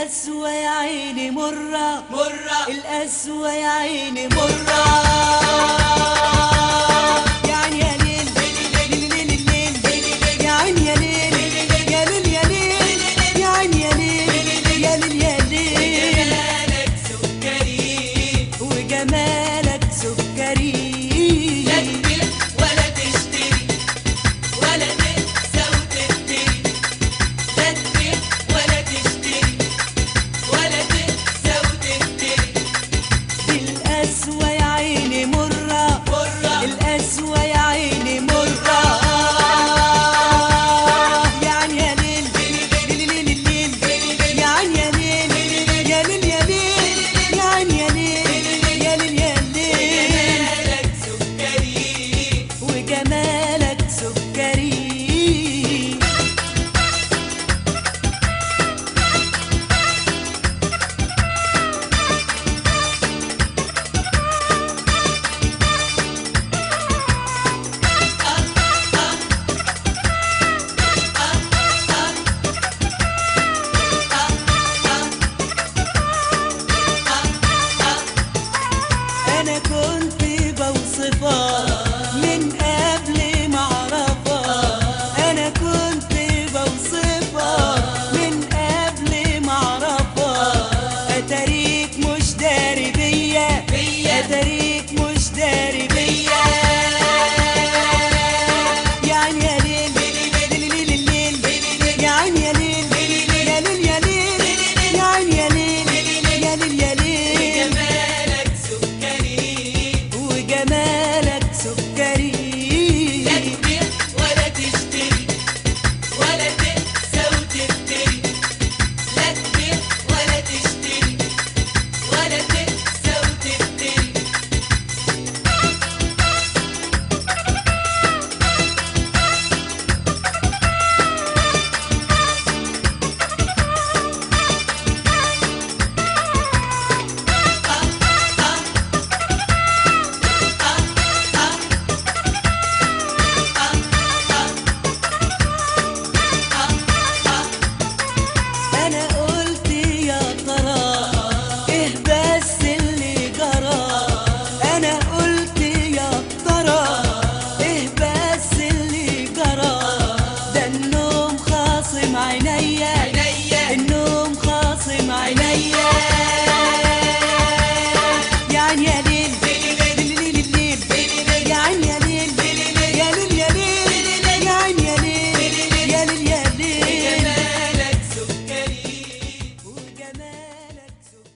القسوة يا عيني مرة. مرة. الأسوى يا عيني مرة. يعني يعني يعني جمالك سكري. eterno.